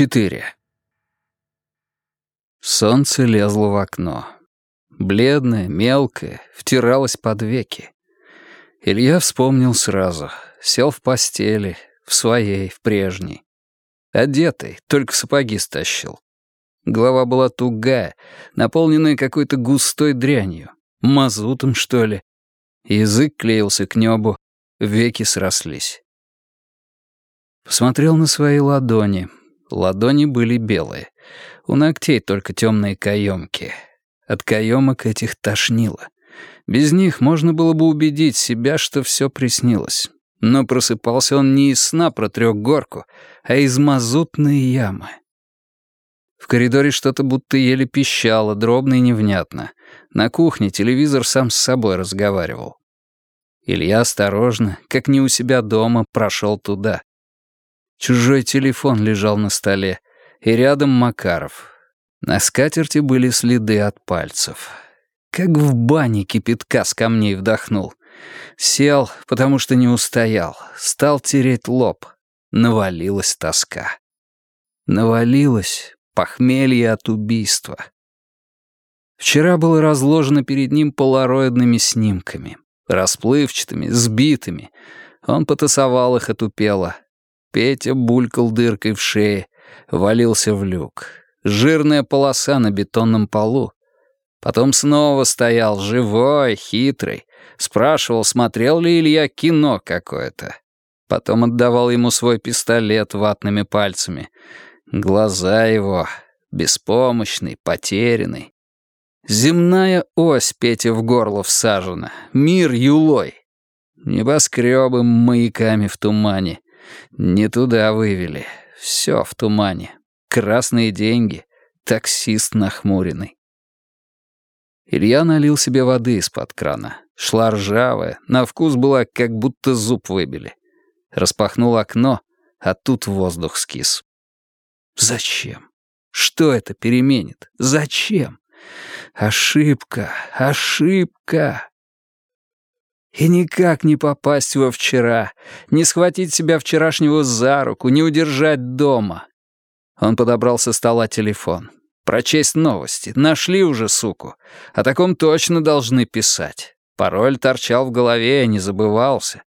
4. Солнце лезло в окно. Бледное, мелкое, втиралось под веки. Илья вспомнил сразу. Сел в постели, в своей, в прежней. Одетый, только сапоги стащил. Голова была тугая, наполненная какой-то густой дрянью. Мазутом, что ли. Язык клеился к небу, веки срослись. Посмотрел на свои ладони — Ладони были белые. У ногтей только темные каемки. От каемок этих тошнило. Без них можно было бы убедить себя, что все приснилось. Но просыпался он не из сна про трехгорку, а из мазутной ямы. В коридоре что-то будто еле пищало, дробно и невнятно. На кухне телевизор сам с собой разговаривал. Илья осторожно, как не у себя дома, прошел туда. Чужой телефон лежал на столе, и рядом Макаров. На скатерти были следы от пальцев. Как в бане кипятка с камней вдохнул. Сел, потому что не устоял. Стал тереть лоб. Навалилась тоска. Навалилось похмелье от убийства. Вчера было разложено перед ним полароидными снимками. Расплывчатыми, сбитыми. Он потасовал их отупело. Петя булькал дыркой в шее, валился в люк. Жирная полоса на бетонном полу. Потом снова стоял, живой, хитрый. Спрашивал, смотрел ли Илья кино какое-то. Потом отдавал ему свой пистолет ватными пальцами. Глаза его, беспомощный, потерянный. Земная ось Петя в горло всажена, мир юлой. Небоскребы маяками в тумане — не туда вывели. Все в тумане. Красные деньги. Таксист нахмуренный. Илья налил себе воды из-под крана. Шла ржавая, на вкус была, как будто зуб выбили. Распахнул окно, а тут воздух скис. Зачем? Что это переменит? Зачем? Ошибка, ошибка. И никак не попасть во вчера, не схватить себя вчерашнего за руку, не удержать дома. Он подобрал со стола телефон. Прочесть новости. Нашли уже суку. О таком точно должны писать. Пароль торчал в голове, не забывался.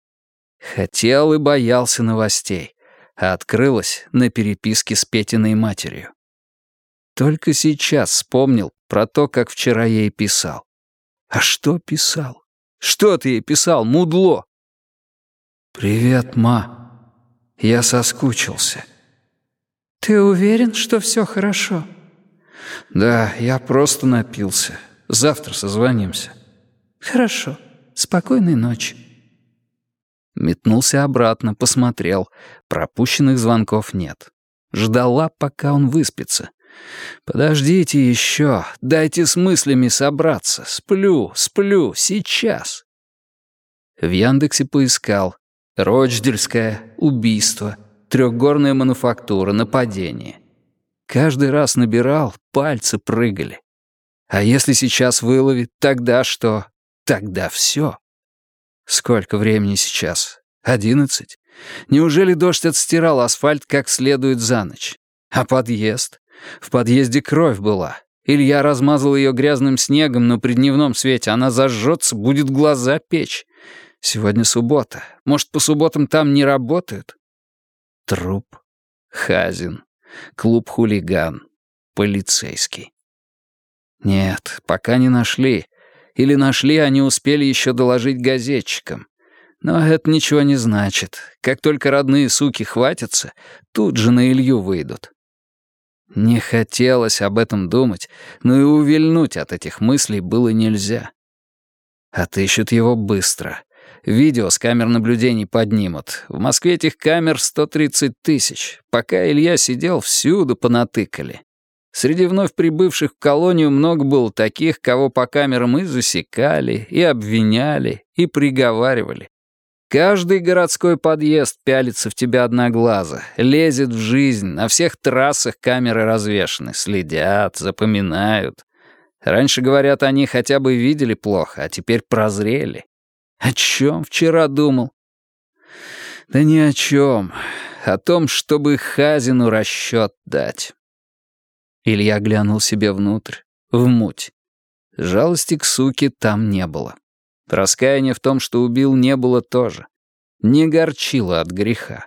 Хотел и боялся новостей. А открылось на переписке с Петиной матерью. Только сейчас вспомнил про то, как вчера ей писал. А что писал? Что ты ей писал, мудло?» «Привет, ма. Я соскучился». «Ты уверен, что все хорошо?» «Да, я просто напился. Завтра созвонимся». «Хорошо. Спокойной ночи». Метнулся обратно, посмотрел. Пропущенных звонков нет. Ждала, пока он выспится. «Подождите еще, дайте с мыслями собраться. Сплю, сплю, сейчас». В Яндексе поискал. Рочдельское, убийство, трехгорная мануфактура, нападение. Каждый раз набирал, пальцы прыгали. А если сейчас выловит, тогда что? Тогда все. Сколько времени сейчас? Одиннадцать? Неужели дождь отстирал асфальт как следует за ночь? А подъезд? В подъезде кровь была. Илья размазал ее грязным снегом, но при дневном свете она зажжется, будет глаза печь. Сегодня суббота. Может, по субботам там не работают? Труп. Хазин. Клуб «Хулиган». Полицейский. Нет, пока не нашли. Или нашли, а не успели еще доложить газетчикам. Но это ничего не значит. Как только родные суки хватятся, тут же на Илью выйдут. Не хотелось об этом думать, но и увильнуть от этих мыслей было нельзя. Отыщут его быстро. Видео с камер наблюдений поднимут. В Москве этих камер 130 тысяч. Пока Илья сидел, всюду понатыкали. Среди вновь прибывших в колонию много было таких, кого по камерам и засекали, и обвиняли, и приговаривали. Каждый городской подъезд пялится в тебя одноглазо, лезет в жизнь, на всех трассах камеры развешаны, следят, запоминают. Раньше, говорят, они хотя бы видели плохо, а теперь прозрели. О чем вчера думал? Да ни о чем. о том, чтобы Хазину расчет дать. Илья глянул себе внутрь, в муть. Жалости к суке там не было. Раскаяния в том, что убил, не было тоже. Не горчило от греха.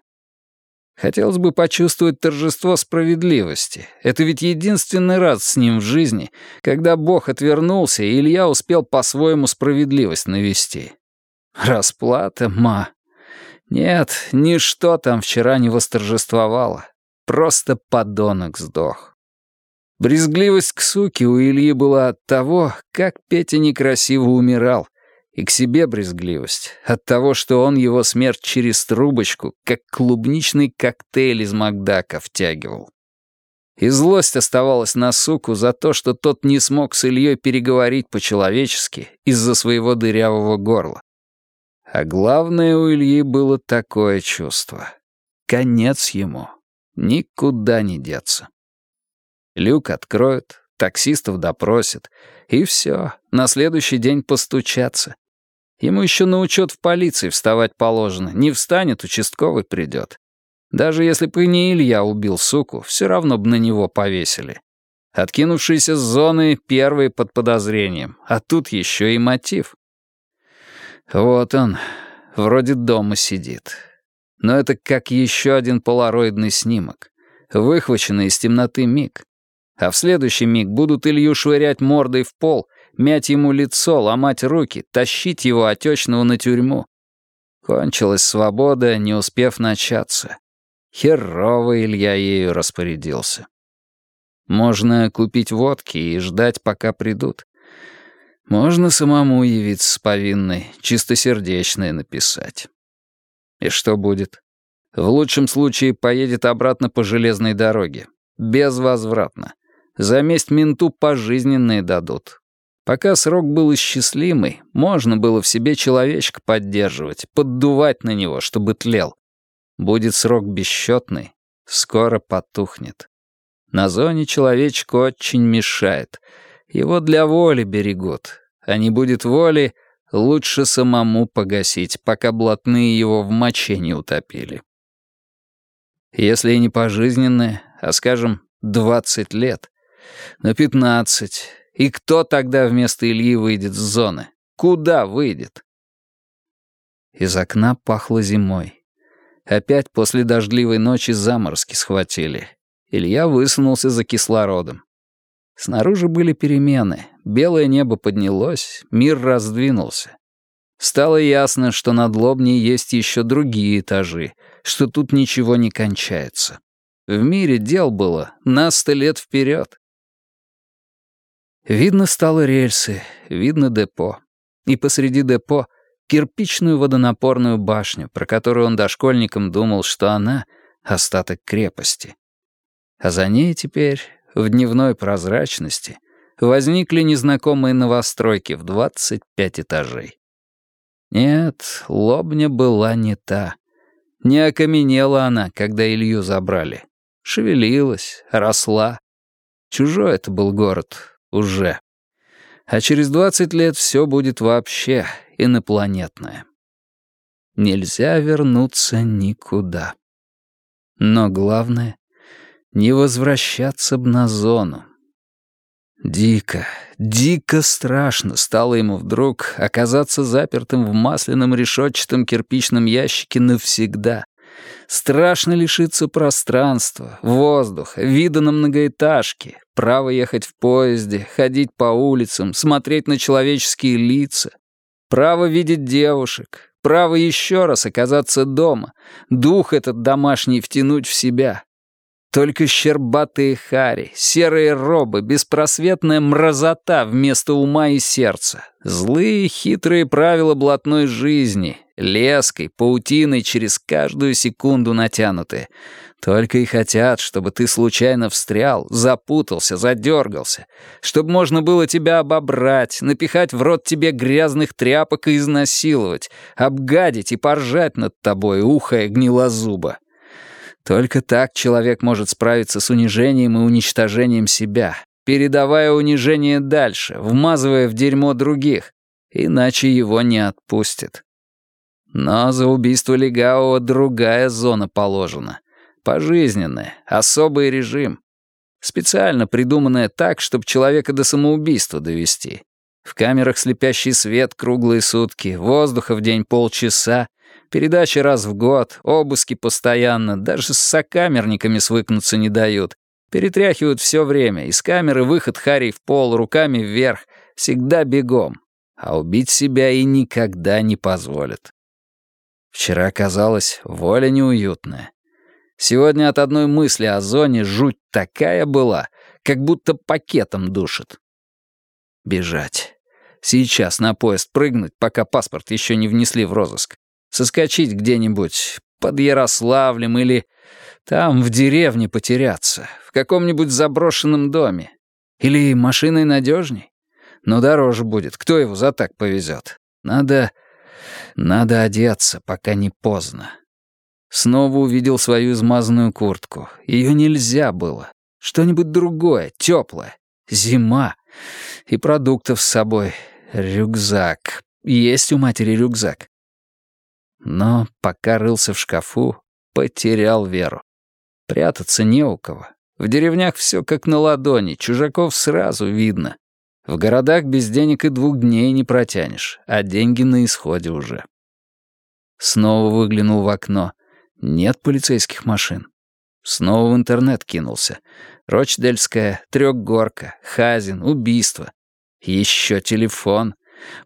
Хотелось бы почувствовать торжество справедливости. Это ведь единственный раз с ним в жизни, когда Бог отвернулся, и Илья успел по-своему справедливость навести. Расплата, ма. Нет, ничто там вчера не восторжествовало. Просто подонок сдох. Брезгливость к суке у Ильи была от того, как Петя некрасиво умирал, и к себе брезгливость от того, что он его смерть через трубочку, как клубничный коктейль из Макдака, втягивал. И злость оставалась на суку за то, что тот не смог с Ильей переговорить по-человечески из-за своего дырявого горла. А главное у Ильи было такое чувство. Конец ему. Никуда не деться. Люк откроют, таксистов допросят, и все, на следующий день постучаться. Ему еще на учет в полиции вставать положено. Не встанет, участковый придет. Даже если бы не Илья убил суку, все равно бы на него повесили. Откинувшиеся с зоны первые под подозрением, а тут еще и мотив. Вот он, вроде дома сидит. Но это как еще один полароидный снимок, выхваченный из темноты миг. А в следующий миг будут Илью швырять мордой в пол — мять ему лицо, ломать руки, тащить его отечного на тюрьму. Кончилась свобода, не успев начаться. Херово Илья ею распорядился. Можно купить водки и ждать, пока придут. Можно самому явиться с повинной, чистосердечное написать. И что будет? В лучшем случае поедет обратно по железной дороге. Безвозвратно. За месть менту пожизненные дадут. Пока срок был исчислимый, можно было в себе человечка поддерживать, поддувать на него, чтобы тлел. Будет срок бесчетный, скоро потухнет. На зоне человечку очень мешает. Его для воли берегут. А не будет воли, лучше самому погасить, пока блатные его в моче не утопили. Если и не пожизненное, а, скажем, 20 лет, на 15, и кто тогда вместо Ильи выйдет с зоны? Куда выйдет? Из окна пахло зимой. Опять после дождливой ночи заморозки схватили. Илья высунулся за кислородом. Снаружи были перемены. Белое небо поднялось, мир раздвинулся. Стало ясно, что над Лобней есть еще другие этажи, что тут ничего не кончается. В мире дел было на сто лет вперед. Видно стало рельсы, видно депо. И посреди депо кирпичную водонапорную башню, про которую он дошкольником думал, что она — остаток крепости. А за ней теперь, в дневной прозрачности, возникли незнакомые новостройки в 25 этажей. Нет, лобня была не та. Не окаменела она, когда Илью забрали. Шевелилась, росла. Чужой это был город, уже. А через 20 лет все будет вообще инопланетное. Нельзя вернуться никуда. Но главное — не возвращаться б на зону. Дико, дико страшно стало ему вдруг оказаться запертым в масляном решетчатом кирпичном ящике навсегда, Страшно лишиться пространства, воздуха, вида на многоэтажке, право ехать в поезде, ходить по улицам, смотреть на человеческие лица, право видеть девушек, право еще раз оказаться дома, дух этот домашний втянуть в себя. Только щербатые хари, серые робы, беспросветная мразота вместо ума и сердца, злые хитрые правила блатной жизни, леской, паутиной через каждую секунду натянутые. Только и хотят, чтобы ты случайно встрял, запутался, задергался, чтобы можно было тебя обобрать, напихать в рот тебе грязных тряпок и изнасиловать, обгадить и поржать над тобой, ухая гнилозуба. Только так человек может справиться с унижением и уничтожением себя, передавая унижение дальше, вмазывая в дерьмо других, иначе его не отпустят. Но за убийство Легавого другая зона положена. Пожизненное, особый режим. Специально придуманное так, чтобы человека до самоубийства довести. В камерах слепящий свет круглые сутки, воздуха в день полчаса, передачи раз в год, обыски постоянно, даже с сокамерниками свыкнуться не дают. Перетряхивают все время, из камеры выход Харри в пол, руками вверх, всегда бегом. А убить себя и никогда не позволят. Вчера казалось, воля неуютная. Сегодня от одной мысли о зоне жуть такая была, как будто пакетом душит. Бежать. Сейчас на поезд прыгнуть, пока паспорт еще не внесли в розыск. Соскочить где-нибудь под Ярославлем или там в деревне потеряться, в каком-нибудь заброшенном доме. Или машиной надежней. Но дороже будет, кто его за так повезет. Надо... надо одеться, пока не поздно. Снова увидел свою измазанную куртку. Ее нельзя было. Что-нибудь другое, теплое. Зима. И продуктов с собой. Рюкзак. Есть у матери рюкзак. Но пока рылся в шкафу, потерял веру. Прятаться не у кого. В деревнях все как на ладони, чужаков сразу видно. В городах без денег и двух дней не протянешь, а деньги на исходе уже. Снова выглянул в окно. Нет полицейских машин. Снова в интернет кинулся. Рочдельская, Трёхгорка, Хазин, убийство. Еще телефон.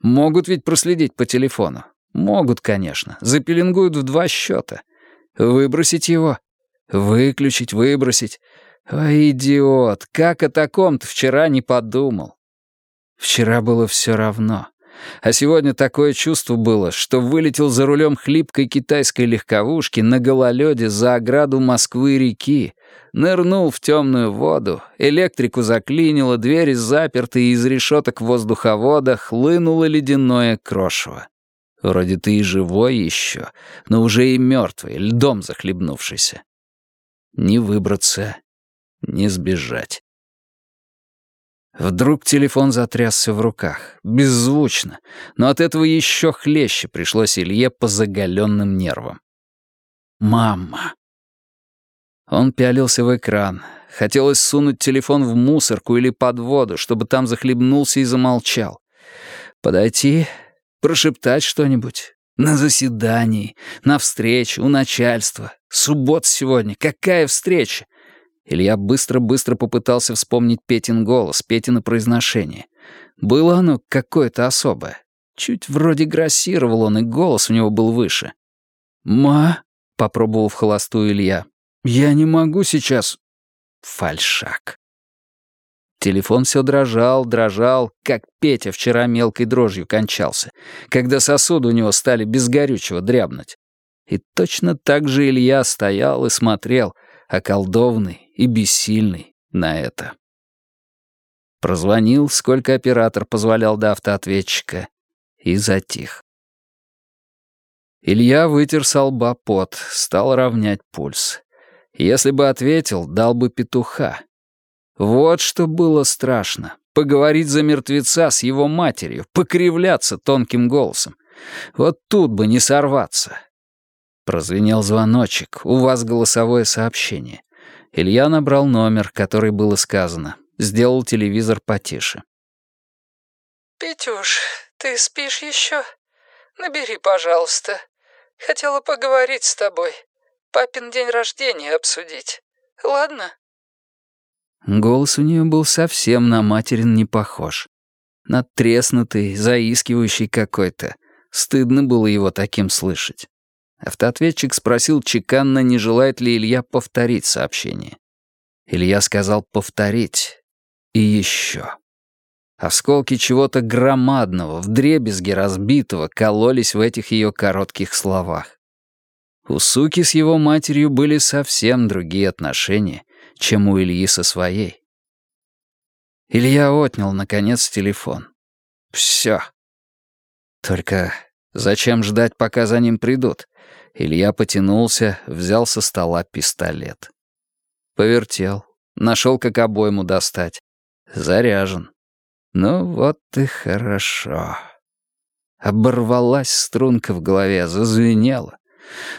Могут ведь проследить по телефону. Могут, конечно. Запеленгуют в два счета. Выбросить его? Выключить, выбросить. Ой, идиот, как о таком-то вчера не подумал. Вчера было все равно. А сегодня такое чувство было, что вылетел за рулем хлипкой китайской легковушки на гололеде за ограду Москвы-реки, нырнул в темную воду, электрику заклинило, двери заперты, и из решеток воздуховода хлынуло ледяное крошево. Вроде ты и живой еще, но уже и мертвый, льдом захлебнувшийся. Не выбраться, не сбежать. Вдруг телефон затрясся в руках, беззвучно, но от этого еще хлеще пришлось Илье по заголенным нервам. «Мама!» Он пялился в экран. Хотелось сунуть телефон в мусорку или под воду, чтобы там захлебнулся и замолчал. Подойти, прошептать что-нибудь. На заседании, на встрече, у начальства. Суббот сегодня, какая встреча? Илья быстро-быстро попытался вспомнить Петин голос, Петина произношение. Было оно какое-то особое. Чуть вроде грассировал он, и голос у него был выше. «Ма», — попробовал в холостую Илья, — «я не могу сейчас». Фальшак. Телефон все дрожал, дрожал, как Петя вчера мелкой дрожью кончался, когда сосуды у него стали без горючего дрябнуть. И точно так же Илья стоял и смотрел, околдованный и бессильный на это. Прозвонил, сколько оператор позволял до автоответчика, и затих. Илья вытер со лба пот, стал равнять пульс. Если бы ответил, дал бы петуха. Вот что было страшно. Поговорить за мертвеца с его матерью, покривляться тонким голосом. Вот тут бы не сорваться. Прозвенел звоночек. У вас голосовое сообщение. Илья набрал номер, который было сказано. Сделал телевизор потише. «Петюш, ты спишь еще? Набери, пожалуйста. Хотела поговорить с тобой. Папин день рождения обсудить. Ладно?» Голос у нее был совсем на материн не похож. Надтреснутый, заискивающий какой-то. Стыдно было его таким слышать. Автоответчик спросил чеканно, не желает ли Илья повторить сообщение. Илья сказал «повторить». И еще. Осколки чего-то громадного, вдребезги разбитого, кололись в этих ее коротких словах. У суки с его матерью были совсем другие отношения, чем у Ильи со своей. Илья отнял, наконец, телефон. Все. Только зачем ждать, пока за ним придут? Илья потянулся, взял со стола пистолет. Повертел, нашел, как обойму достать. Заряжен. Ну вот и хорошо. Оборвалась струнка в голове, зазвенела.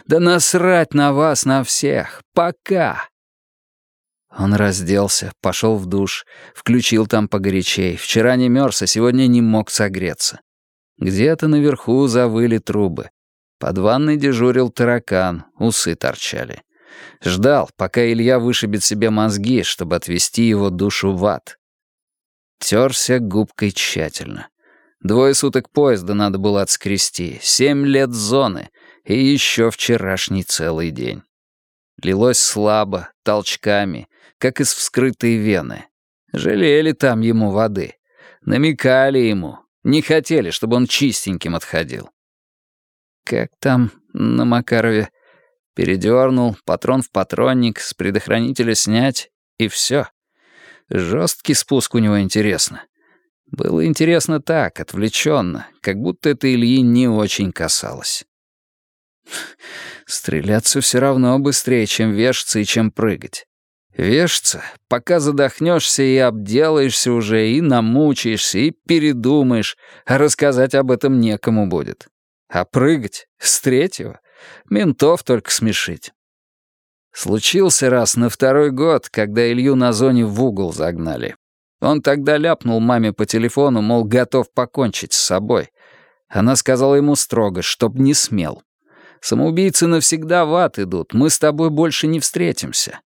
Да насрать на вас, на всех! Пока!» Он разделся, пошел в душ, включил там погорячей. Вчера не мерз, а сегодня не мог согреться. Где-то наверху завыли трубы. Под ванной дежурил таракан, усы торчали. Ждал, пока Илья вышибет себе мозги, чтобы отвести его душу в ад. Терся губкой тщательно. Двое суток поезда надо было отскрести, семь лет зоны и еще вчерашний целый день. Лилось слабо, толчками, как из вскрытой вены. Жалели там ему воды. Намекали ему. Не хотели, чтобы он чистеньким отходил. Как там на Макарове? Передернул, патрон в патронник, с предохранителя снять, и все. Жесткий спуск у него интересно. Было интересно так, отвлеченно, как будто это Ильи не очень касалось. Стреляться все равно быстрее, чем вешаться и чем прыгать. Вешаться, пока задохнешься и обделаешься уже, и намучаешься, и передумаешь, а рассказать об этом некому будет. А прыгать с третьего ментов только смешить. Случился раз на второй год, когда Илью на зоне в угол загнали. Он тогда ляпнул маме по телефону, мол, готов покончить с собой. Она сказала ему строго, чтоб не смел. Самоубийцы навсегда в ад идут, мы с тобой больше не встретимся.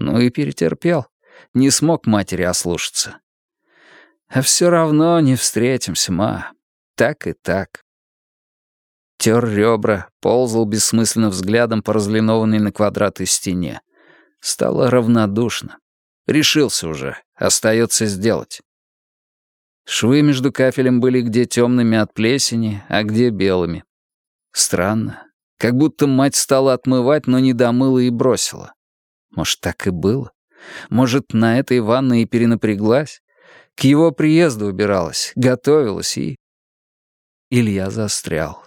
Ну и перетерпел. Не смог матери ослушаться. А все равно не встретимся, ма. Так и так. Тер ребра, ползал бессмысленно взглядом по разлинованной на квадраты стене. Стало равнодушно. Решился уже, остается сделать. Швы между кафелем были где темными от плесени, а где белыми. Странно. Как будто мать стала отмывать, но не домыла и бросила. Может, так и было? Может, на этой ванной и перенапряглась? К его приезду убиралась, готовилась и... Илья застрял.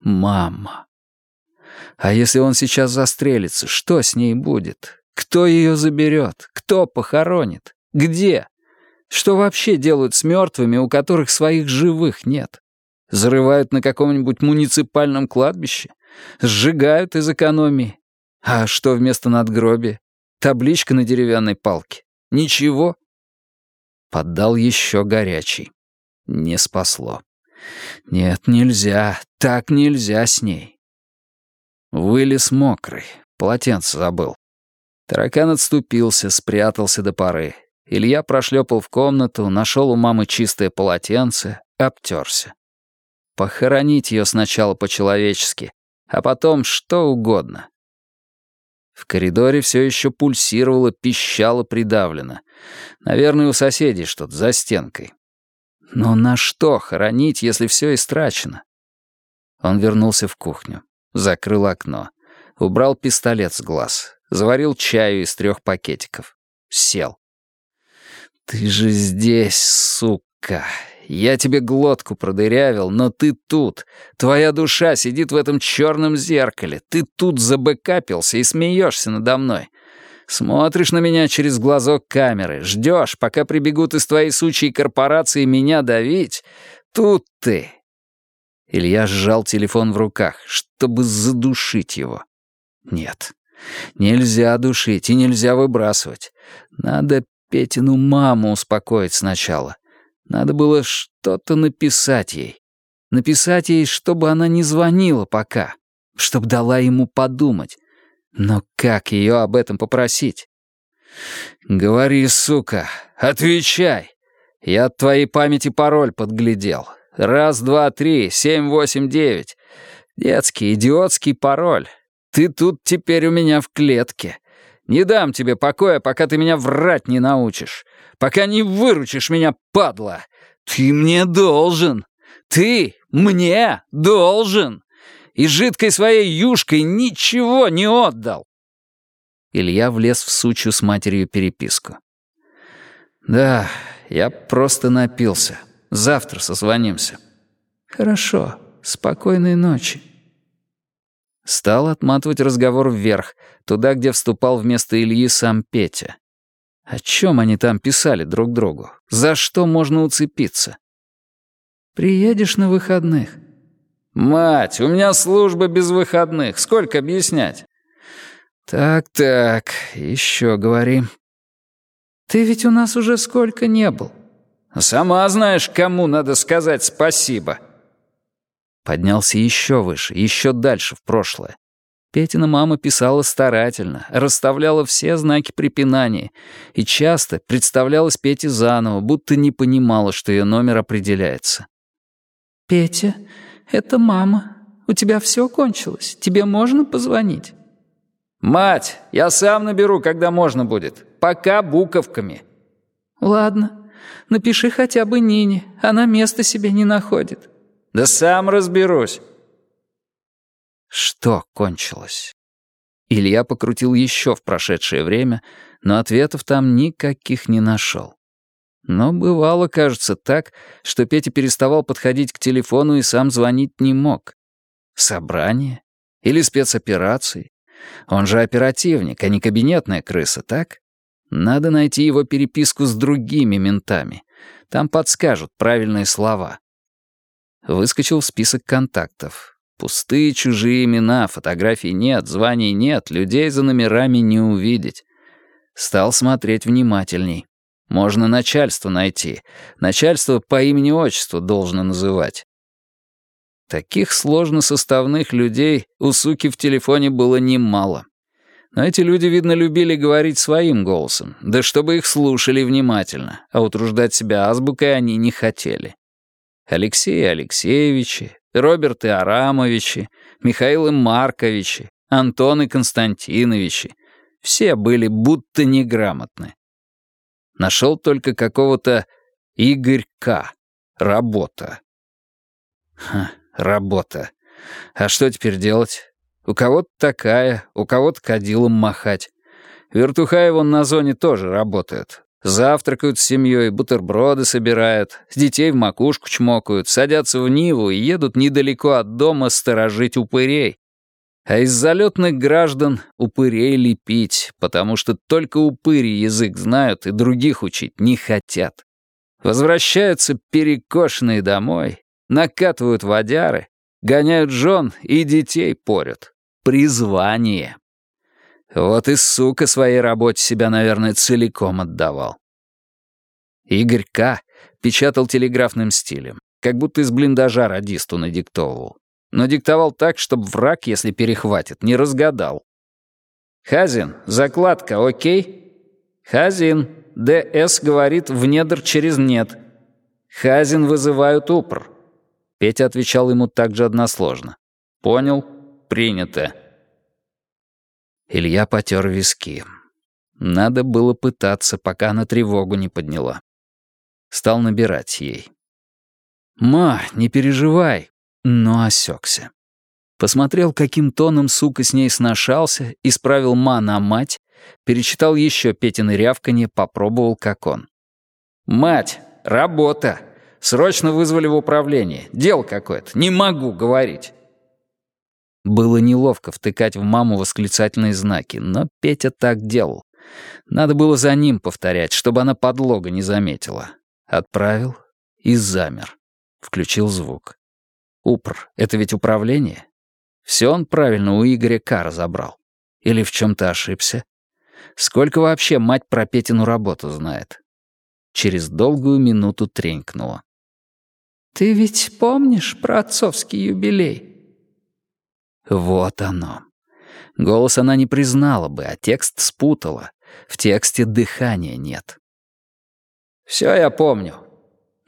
Мама. А если он сейчас застрелится, что с ней будет? Кто ее заберет? Кто похоронит? Где? Что вообще делают с мертвыми, у которых своих живых нет? Зарывают на каком-нибудь муниципальном кладбище? Сжигают из экономии? А что вместо надгробия? Табличка на деревянной палке. Ничего. Поддал еще горячий. Не спасло. Нет, нельзя. Так нельзя с ней. Вылез мокрый. Полотенце забыл. Таракан отступился, спрятался до поры. Илья прошлепал в комнату, нашел у мамы чистое полотенце, обтерся. Похоронить ее сначала по-человечески, а потом что угодно. В коридоре все еще пульсировало, пищало придавлено. Наверное, у соседей что-то за стенкой. Но на что хоронить, если все истрачено? Он вернулся в кухню, закрыл окно, убрал пистолет с глаз, заварил чаю из трех пакетиков. Сел. «Ты же здесь, сука!» Я тебе глотку продырявил, но ты тут. Твоя душа сидит в этом черном зеркале. Ты тут забэкапился и смеешься надо мной. Смотришь на меня через глазок камеры, ждешь, пока прибегут из твоей сучьей корпорации меня давить. Тут ты. Илья сжал телефон в руках, чтобы задушить его. Нет, нельзя душить и нельзя выбрасывать. Надо Петину маму успокоить сначала. Надо было что-то написать ей. Написать ей, чтобы она не звонила пока, чтобы дала ему подумать. Но как ее об этом попросить? «Говори, сука, отвечай. Я от твоей памяти пароль подглядел. Раз, два, три, семь, восемь, девять. Детский, идиотский пароль. Ты тут теперь у меня в клетке. Не дам тебе покоя, пока ты меня врать не научишь. Пока не выручишь меня, падла. Ты мне должен. Ты мне должен. И жидкой своей юшкой ничего не отдал. Илья влез в сучью с матерью переписку. «Да, я просто напился. Завтра созвонимся». «Хорошо. Спокойной ночи». Стал отматывать разговор вверх, туда, где вступал вместо Ильи сам Петя. О чем они там писали друг другу? За что можно уцепиться? «Приедешь на выходных?» «Мать, у меня служба без выходных. Сколько объяснять?» «Так-так, еще говори». «Ты ведь у нас уже сколько не был». «Сама знаешь, кому надо сказать спасибо». Поднялся еще выше, еще дальше в прошлое. Петина мама писала старательно, расставляла все знаки препинания и часто представлялась Пете заново, будто не понимала, что ее номер определяется. «Петя, это мама. У тебя все кончилось. Тебе можно позвонить?» «Мать, я сам наберу, когда можно будет. Пока буковками». «Ладно. Напиши хотя бы Нине. Она места себе не находит». «Да сам разберусь». Что кончилось? Илья покрутил еще в прошедшее время, но ответов там никаких не нашел. Но бывало, кажется, так, что Петя переставал подходить к телефону и сам звонить не мог. Собрание? Или спецоперации? Он же оперативник, а не кабинетная крыса, так? Надо найти его переписку с другими ментами. Там подскажут правильные слова. Выскочил в список контактов. Пустые чужие имена, фотографий нет, званий нет, людей за номерами не увидеть. Стал смотреть внимательней. Можно начальство найти. Начальство по имени-отчеству должно называть. Таких сложно составных людей у суки в телефоне было немало. Но эти люди, видно, любили говорить своим голосом, да чтобы их слушали внимательно, а утруждать себя азбукой они не хотели. Алексей Алексеевичи, Роберты Арамовичи, Михаилы Марковичи, Антоны Константиновичи. Все были будто неграмотны. Нашел только какого-то Игорь К. Работа. Ха, работа. А что теперь делать? У кого-то такая, у кого-то кадилом махать. Вертухаи вон на зоне тоже работают. Завтракают с семьей, бутерброды собирают, детей в макушку чмокают, садятся в Ниву и едут недалеко от дома сторожить упырей. А из залетных граждан упырей лепить, потому что только упыри язык знают и других учить не хотят. Возвращаются перекошенные домой, накатывают водяры, гоняют жен и детей порют. Призвание. Вот и сука своей работе себя, наверное, целиком отдавал. Игорь К. печатал телеграфным стилем, как будто из блиндажа радисту надиктовывал. Но диктовал так, чтобы враг, если перехватит, не разгадал. «Хазин, закладка, окей?» «Хазин, ДС говорит в недр через нет». «Хазин вызывают упр». Петя отвечал ему также односложно. «Понял, принято». Илья потер виски. Надо было пытаться, пока она тревогу не подняла. Стал набирать ей. «Ма, не переживай!» Но осекся. Посмотрел, каким тоном сука с ней сношался, исправил «ма» на «мать», перечитал еще Петины рявканье, попробовал, как он. «Мать, работа! Срочно вызвали в управление. Дело какое-то. Не могу говорить». Было неловко втыкать в маму восклицательные знаки, но Петя так делал. Надо было за ним повторять, чтобы она подлога не заметила. Отправил и замер. Включил звук. Упр — это ведь управление? Все он правильно у Игоря К. разобрал. Или в чем-то ошибся? Сколько вообще мать про Петину работу знает? Через долгую минуту тренькнула. «Ты ведь помнишь про отцовский юбилей?» Вот оно. Голос она не признала бы, а текст спутала. В тексте дыхания нет. «Все я помню».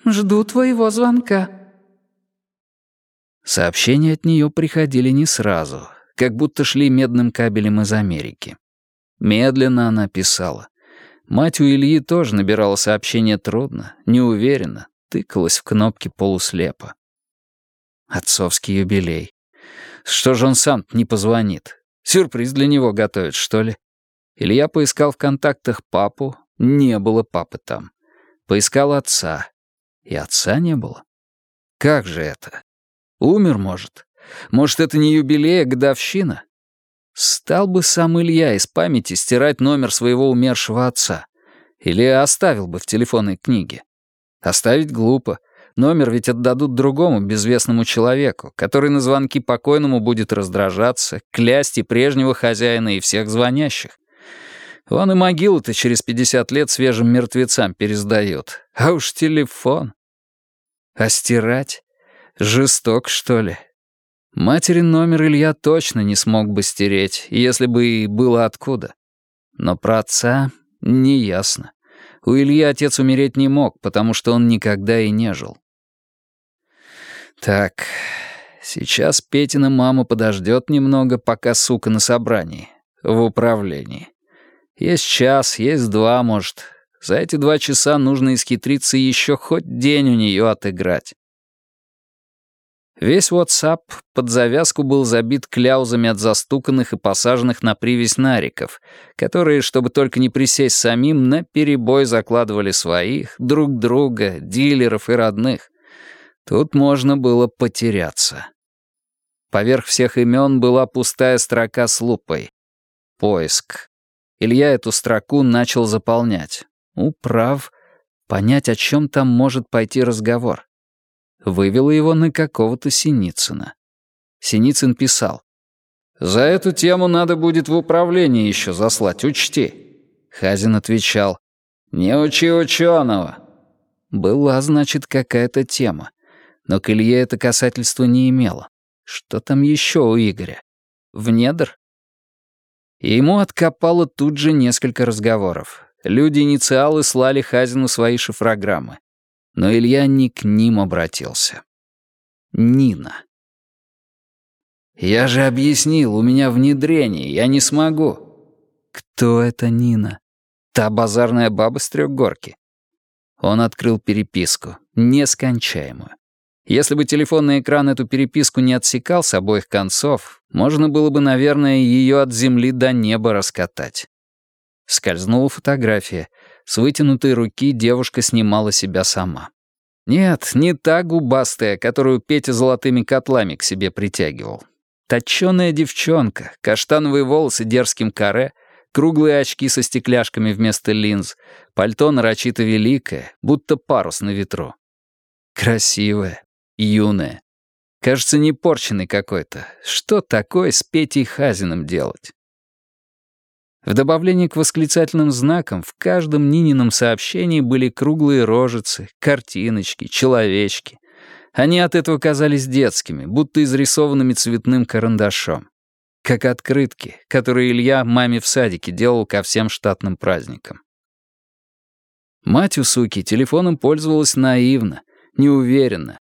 «Жду твоего звонка». Сообщения от нее приходили не сразу, как будто шли медным кабелем из Америки. Медленно она писала. Мать у Ильи тоже набирала сообщения трудно, неуверенно, тыкалась в кнопки полуслепо. Отцовский юбилей. Что же он сам не позвонит? Сюрприз для него готовит, что ли? Илья поискал в контактах папу, не было папы там. Поискал отца, и отца не было. Как же это? Умер, может? Может, это не юбилей, а годовщина? Стал бы сам Илья из памяти стирать номер своего умершего отца. Или оставил бы в телефонной книге. Оставить глупо. Номер ведь отдадут другому безвестному человеку, который на звонки покойному будет раздражаться, клясть и прежнего хозяина, и всех звонящих. Вон и могилу-то через 50 лет свежим мертвецам пересдают. А уж телефон. А стирать? Жесток, что ли? Материн номер Илья точно не смог бы стереть, если бы и было откуда. Но про отца неясно. У Ильи отец умереть не мог, потому что он никогда и не жил. Так, сейчас Петина мама подождет немного, пока сука на собрании, в управлении. Есть час, есть два, может. За эти два часа нужно исхитриться еще хоть день у нее отыграть. Весь WhatsApp под завязку был забит кляузами от застуканных и посаженных на привязь нариков, которые, чтобы только не присесть самим, на перебой закладывали своих, друг друга, дилеров и родных. Тут можно было потеряться. Поверх всех имен была пустая строка с лупой. Поиск. Илья эту строку начал заполнять. Управ. Понять, о чем там может пойти разговор вывела его на какого-то Синицына. Синицын писал. «За эту тему надо будет в управление еще заслать, учти». Хазин отвечал. «Не учи ученого». Была, значит, какая-то тема. Но к Илье это касательство не имело. Что там еще у Игоря? В недр? И ему откопало тут же несколько разговоров. Люди-инициалы слали Хазину свои шифрограммы. Но Илья не к ним обратился. Нина. «Я же объяснил, у меня внедрение, я не смогу». «Кто это Нина?» «Та базарная баба с трехгорки». Он открыл переписку, нескончаемую. Если бы телефонный экран эту переписку не отсекал с обоих концов, можно было бы, наверное, ее от земли до неба раскатать. Скользнула фотография. С вытянутой руки девушка снимала себя сама. Нет, не та губастая, которую Петя золотыми котлами к себе притягивал. Точёная девчонка, каштановые волосы дерзким каре, круглые очки со стекляшками вместо линз, пальто нарочито великое, будто парус на ветру. Красивая, юная. Кажется, не порченный какой-то. Что такое с Петей Хазиным делать? В добавлении к восклицательным знакам в каждом Нинином сообщении были круглые рожицы, картиночки, человечки. Они от этого казались детскими, будто изрисованными цветным карандашом. Как открытки, которые Илья маме в садике делал ко всем штатным праздникам. Мать у суки телефоном пользовалась наивно, неуверенно.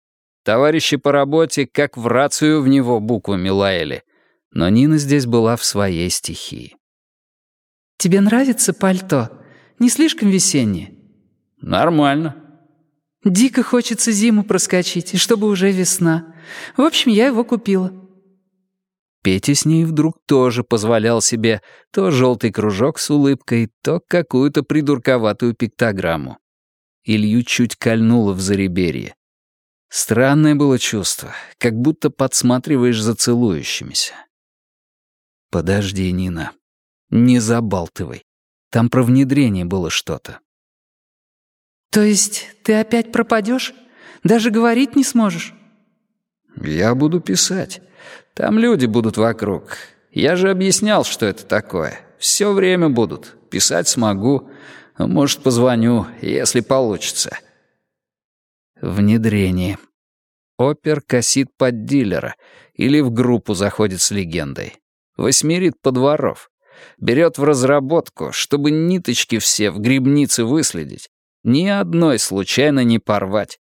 Товарищи по работе как в рацию в него буквами лаяли. Но Нина здесь была в своей стихии. «Тебе нравится пальто? Не слишком весеннее?» «Нормально». «Дико хочется зиму проскочить, и чтобы уже весна. В общем, я его купила». Петя с ней вдруг тоже позволял себе то желтый кружок с улыбкой, то какую-то придурковатую пиктограмму. Илью чуть кольнуло в зареберье. Странное было чувство, как будто подсматриваешь за целующимися. «Подожди, Нина, не забалтывай. Там про внедрение было что-то. То есть ты опять пропадешь? Даже говорить не сможешь? Я буду писать. Там люди будут вокруг. Я же объяснял, что это такое. Все время будут. Писать смогу. Может, позвоню, если получится. Внедрение. Опер косит под дилера или в группу заходит с легендой. Восьмерит подворов. Берет в разработку, чтобы ниточки все в грибнице выследить. Ни одной случайно не порвать.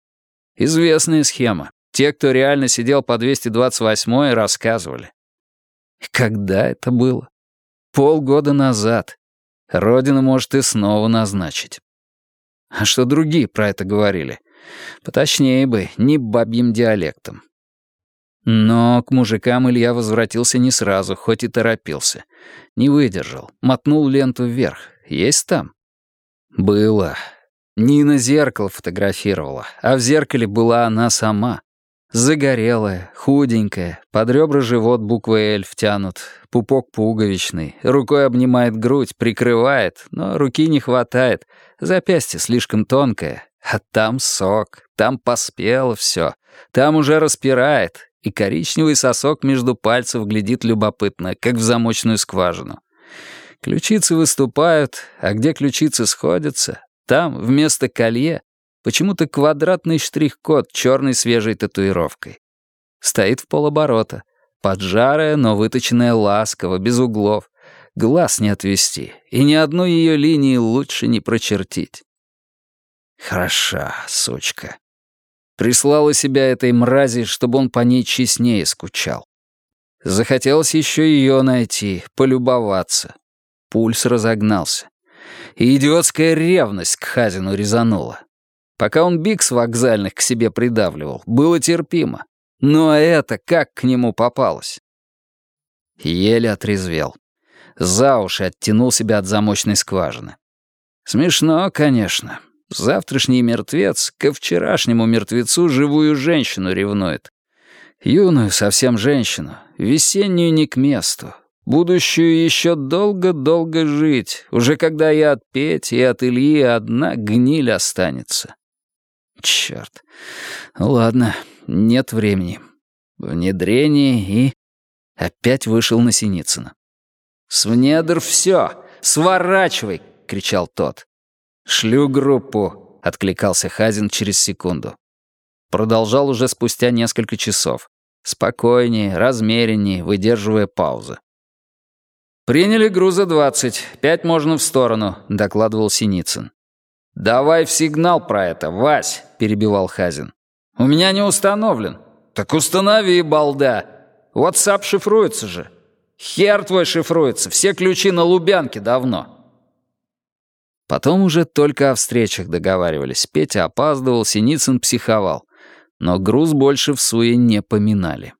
Известная схема. Те, кто реально сидел по 228-й, рассказывали. Когда это было? Полгода назад. Родина может и снова назначить. А что другие про это говорили? Поточнее бы, не бабьим диалектом. Но к мужикам Илья возвратился не сразу, хоть и торопился. Не выдержал, мотнул ленту вверх. Есть там? Было. Нина зеркало фотографировала, а в зеркале была она сама. Загорелая, худенькая, под ребра живот буквы «Л» втянут, пупок пуговичный, рукой обнимает грудь, прикрывает, но руки не хватает, запястье слишком тонкое, а там сок, Там поспело все. Там уже распирает, и коричневый сосок между пальцев глядит любопытно, как в замочную скважину. Ключицы выступают, а где ключицы сходятся, там вместо колье почему-то квадратный штрих-код черной свежей татуировкой. Стоит в полоборота, поджарая, но выточенная ласково, без углов. Глаз не отвести, и ни одной ее линии лучше не прочертить. Хороша, сучка. Прислала себя этой мрази, чтобы он по ней честнее скучал. Захотелось еще ее найти, полюбоваться. Пульс разогнался. И идиотская ревность к Хазину резанула. Пока он бикс вокзальных к себе придавливал, было терпимо. Но это как к нему попалось? Еле отрезвел. За уши оттянул себя от замочной скважины. Смешно, конечно. Завтрашний мертвец ко вчерашнему мертвецу живую женщину ревнует. Юную совсем женщину, весеннюю не к месту. Будущую еще долго-долго жить, уже когда и от Пети, и от Ильи одна гниль останется. Черт. Ладно, нет времени. Внедрение и... Опять вышел на Синицына. «С внедр все! Сворачивай!» — кричал тот. «Шлю группу», — откликался Хазин через секунду. Продолжал уже спустя несколько часов. Спокойнее, размереннее, выдерживая паузы. «Приняли груза двадцать, пять можно в сторону», — докладывал Синицын. «Давай в сигнал про это, Вась», — перебивал Хазин. «У меня не установлен». «Так установи, балда. WhatsApp шифруется же». «Хер твой шифруется, все ключи на Лубянке давно». Потом уже только о встречах договаривались. Петя опаздывал, Синицын психовал. Но груз больше в суе не поминали.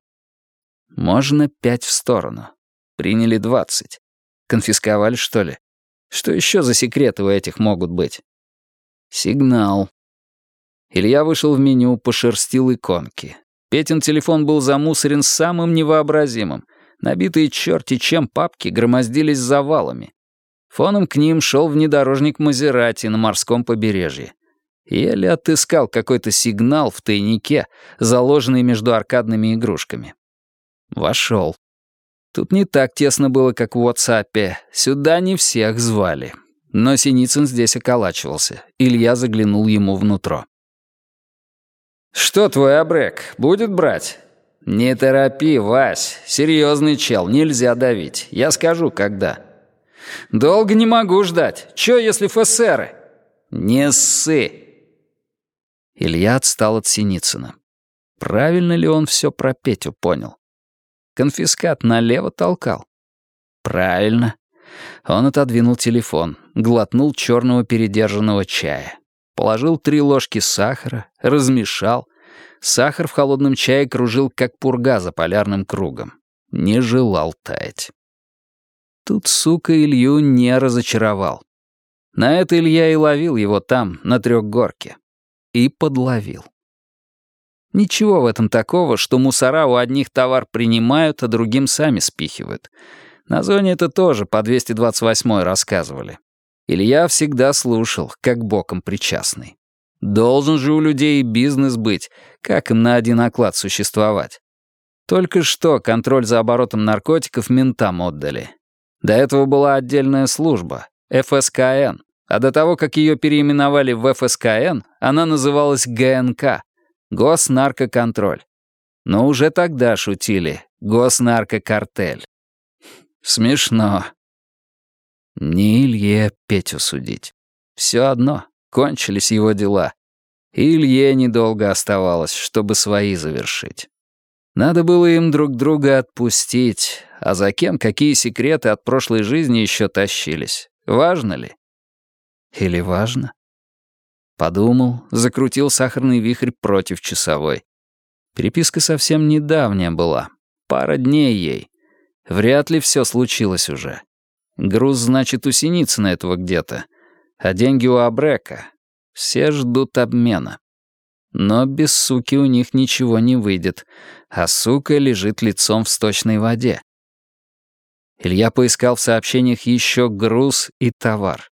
Можно пять в сторону. Приняли двадцать. Конфисковали, что ли? Что еще за секреты у этих могут быть? Сигнал. Илья вышел в меню, пошерстил иконки. Петин телефон был замусорен самым невообразимым. Набитые черти чем папки громоздились завалами. Фоном к ним шел внедорожник Мазерати на морском побережье. Еле отыскал какой-то сигнал в тайнике, заложенный между аркадными игрушками. Вошел. Тут не так тесно было, как в WhatsApp. Сюда не всех звали. Но Синицын здесь околачивался. Илья заглянул ему внутрь. «Что твой обрек? Будет брать?» «Не торопи, Вась. Серьезный чел, нельзя давить. Я скажу, когда». «Долго не могу ждать. Чё, если ФСРы?» «Не ссы!» Илья отстал от Синицына. Правильно ли он все про Петю понял? Конфискат налево толкал. Правильно. Он отодвинул телефон, глотнул черного передержанного чая, положил три ложки сахара, размешал. Сахар в холодном чае кружил, как пурга за полярным кругом. Не желал таять. Тут, сука, Илью не разочаровал. На это Илья и ловил его там, на трехгорке. И подловил. Ничего в этом такого, что мусора у одних товар принимают, а другим сами спихивают. На зоне это тоже по 228 рассказывали. Илья всегда слушал, как боком причастный. Должен же у людей бизнес быть, как им на один оклад существовать. Только что контроль за оборотом наркотиков ментам отдали. До этого была отдельная служба — ФСКН, а до того, как ее переименовали в ФСКН, она называлась ГНК — Госнаркоконтроль. Но уже тогда шутили — Госнаркокартель. Смешно. Не Илье Петю судить. Все одно, кончились его дела. И Илье недолго оставалось, чтобы свои завершить. Надо было им друг друга отпустить, а за кем какие секреты от прошлой жизни еще тащились. Важно ли? Или важно? Подумал, закрутил сахарный вихрь против часовой. Переписка совсем недавняя была. Пара дней ей. Вряд ли все случилось уже. Груз, значит, у Синицына этого где-то. А деньги у Абрека. Все ждут обмена. Но без суки у них ничего не выйдет, а сука лежит лицом в сточной воде. Илья поискал в сообщениях еще груз и товар.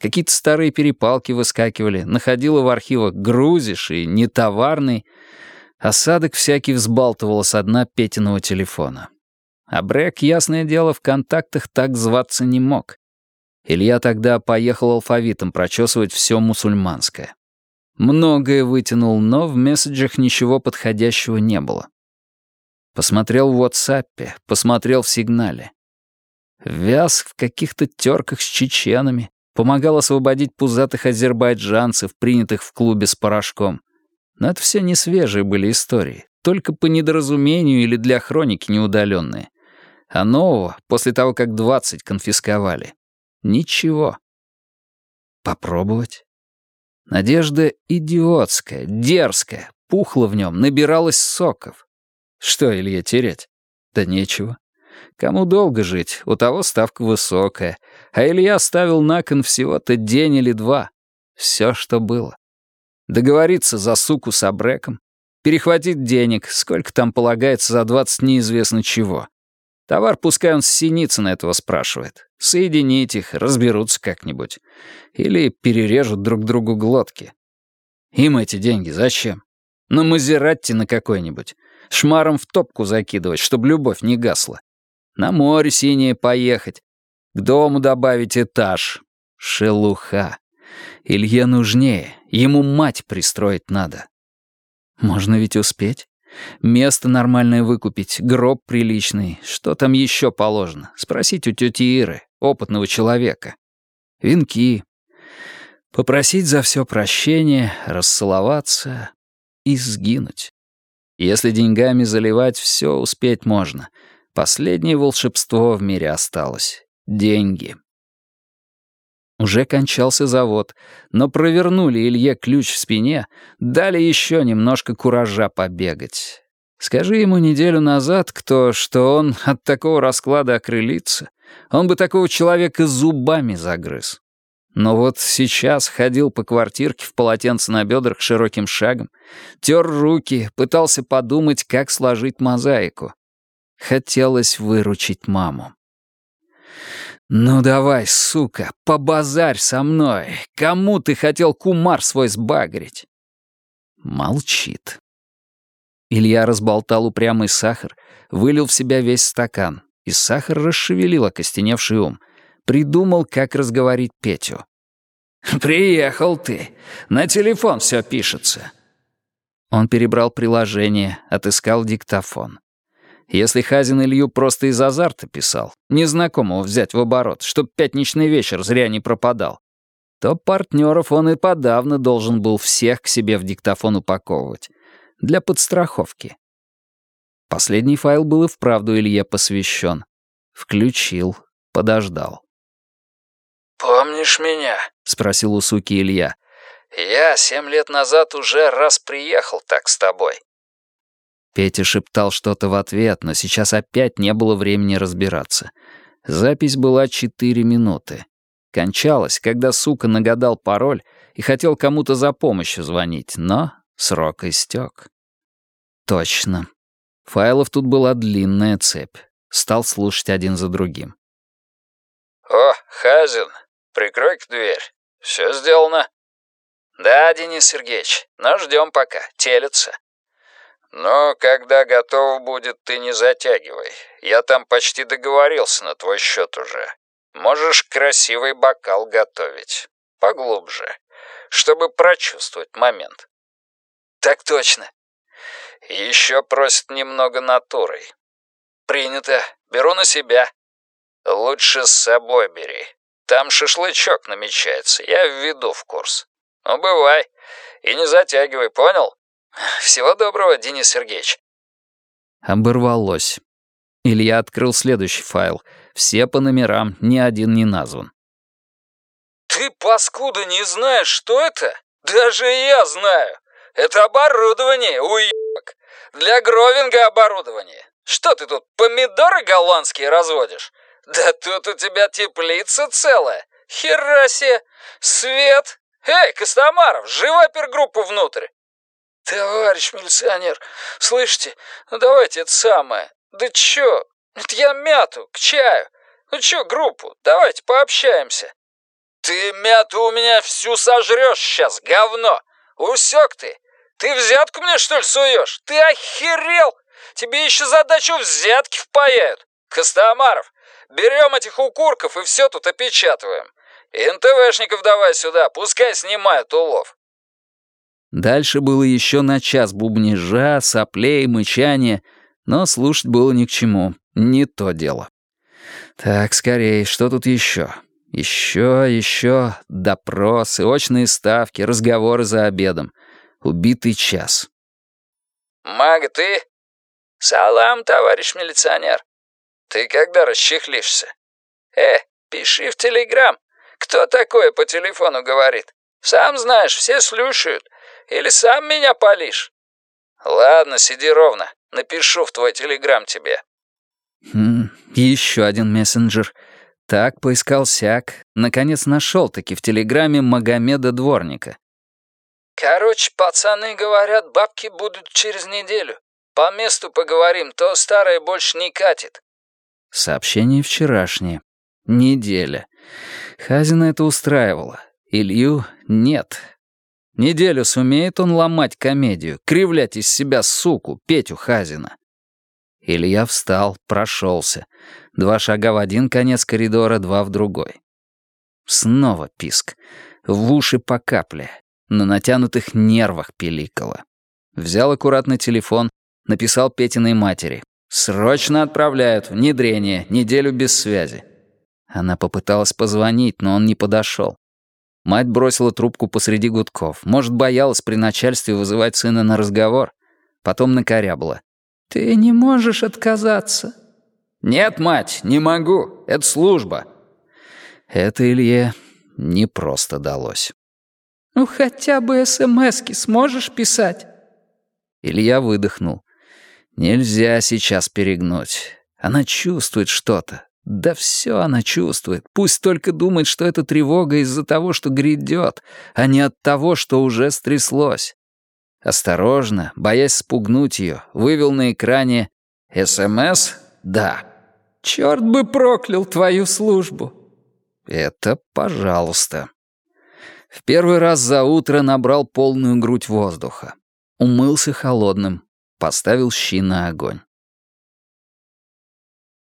Какие-то старые перепалки выскакивали, находила в архивах грузишь и нетоварный. Осадок всякий взбалтывала с дна Петиного телефона. А Брэк, ясное дело, в контактах так зваться не мог. Илья тогда поехал алфавитом прочесывать все мусульманское. Многое вытянул, но в месседжах ничего подходящего не было. Посмотрел в WhatsApp, посмотрел в сигнале. Вяз в каких-то терках с чеченами, помогал освободить пузатых азербайджанцев, принятых в клубе с порошком. Но это все не свежие были истории, только по недоразумению или для хроники неудаленные. А нового, после того, как двадцать конфисковали, ничего. Попробовать? Надежда идиотская, дерзкая, пухла в нем, набиралась соков. Что, Илья, терять? Да нечего. Кому долго жить, у того ставка высокая, а Илья ставил на кон всего-то день или два. Все, что было. Договориться за суку с Абреком, перехватить денег, сколько там полагается за двадцать неизвестно чего. Товар пускай он с Синицына этого спрашивает. Соединить их, разберутся как-нибудь. Или перережут друг другу глотки. Им эти деньги зачем? На Мазератти на какой-нибудь. Шмаром в топку закидывать, чтобы любовь не гасла. На море синее поехать. К дому добавить этаж. Шелуха. Илье нужнее. Ему мать пристроить надо. Можно ведь успеть. Место нормальное выкупить, гроб приличный. Что там еще положено? Спросить у тети Иры, опытного человека. Венки. Попросить за все прощения, расцеловаться и сгинуть. Если деньгами заливать, все успеть можно. Последнее волшебство в мире осталось — деньги. Уже кончался завод, но провернули Илье ключ в спине, дали еще немножко куража побегать. Скажи ему неделю назад кто, что он от такого расклада окрылится, он бы такого человека зубами загрыз. Но вот сейчас ходил по квартирке в полотенце на бедрах широким шагом, тер руки, пытался подумать, как сложить мозаику. Хотелось выручить маму. «Ну давай, сука, побазарь со мной. Кому ты хотел кумар свой сбагрить?» Молчит. Илья разболтал упрямый сахар, вылил в себя весь стакан, и сахар расшевелил окостеневший ум — Придумал, как разговорить Петю. «Приехал ты. На телефон все пишется». Он перебрал приложение, отыскал диктофон. Если Хазин Илью просто из азарта писал, незнакомого взять в оборот, чтоб пятничный вечер зря не пропадал, то партнеров он и подавно должен был всех к себе в диктофон упаковывать. Для подстраховки. Последний файл был и вправду Илье посвящен. Включил, подождал. «Помнишь меня?» — спросил у суки Илья. «Я семь лет назад уже раз приехал так с тобой». Петя шептал что-то в ответ, но сейчас опять не было времени разбираться. Запись была четыре минуты. Кончалась, когда сука нагадал пароль и хотел кому-то за помощью звонить, но срок истек. Точно. Файлов тут была длинная цепь. Стал слушать один за другим. «О, Хазин, Прикрой-ка дверь. Все сделано. Да, Денис Сергеевич, но ждем пока. Телится. Но когда готов будет, ты не затягивай. Я там почти договорился на твой счет уже. Можешь красивый бокал готовить. Поглубже. Чтобы прочувствовать момент. Так точно. Еще просят немного натурой. Принято. Беру на себя. Лучше с собой бери. Там шашлычок намечается, я введу в курс. Ну, бывай. И не затягивай, понял? Всего доброго, Денис Сергеевич. Оборвалось. Илья открыл следующий файл. Все по номерам, ни один не назван. «Ты, паскуда, не знаешь, что это? Даже я знаю. Это оборудование, уебок. Для гровинга оборудование. Что ты тут, помидоры голландские разводишь? «Да тут у тебя теплица целая! Херасе! Свет! Эй, Костомаров, живо опергруппу внутрь!» «Товарищ милиционер, слышите, ну давайте это самое. Да чё, это я мяту, к чаю. Ну чё группу, давайте пообщаемся». Ты мяту у меня всю сожрешь сейчас, говно! Усек ты! Ты взятку мне, что ли, суешь? Ты охерел! Тебе еще задачу взятки впаяют! Костомаров, берем этих укурков и все тут опечатываем. НТВшников давай сюда, пускай снимают улов. Дальше было еще на час бубнижа, соплей, мычания, но слушать было ни к чему, не то дело. Так, скорее, что тут еще? Еще, еще, допросы, очные ставки, разговоры за обедом. Убитый час. «Маг, ты?» «Салам, товарищ милиционер. Ты когда расчехлишься?» «Э, пиши в телеграм. Кто такое по телефону говорит? Сам знаешь, все слушают. Или сам меня палишь?» «Ладно, сиди ровно. Напишу в твой телеграм тебе». Хм, еще один мессенджер. Так поискал сяк. Наконец нашел таки в телеграме Магомеда Дворника. «Короче, пацаны говорят, бабки будут через неделю. По месту поговорим, то старое больше не катит». Сообщение вчерашнее. Неделя. Хазина это устраивало. Илью нет. Неделю сумеет он ломать комедию, кривлять из себя суку, Петю Хазина. Илья встал, прошелся. Два шага в один конец коридора, два в другой. Снова писк. В уши по капле. На натянутых нервах пиликало. Взял аккуратно телефон, написал Петиной матери. «Срочно отправляют, внедрение, неделю без связи». Она попыталась позвонить, но он не подошел. Мать бросила трубку посреди гудков. Может, боялась при начальстве вызывать сына на разговор. Потом накорябла. «Ты не можешь отказаться». «Нет, мать, не могу. Это служба». Это Илье не просто далось. «Ну, хотя бы СМСки сможешь писать?» Илья выдохнул. «Нельзя сейчас перегнуть. Она чувствует что-то. Да все она чувствует. Пусть только думает, что это тревога из-за того, что грядет, а не от того, что уже стряслось. Осторожно, боясь спугнуть ее, вывел на экране «СМС? Да». «Черт бы проклял твою службу!» «Это пожалуйста». В первый раз за утро набрал полную грудь воздуха. Умылся холодным, поставил щи на огонь.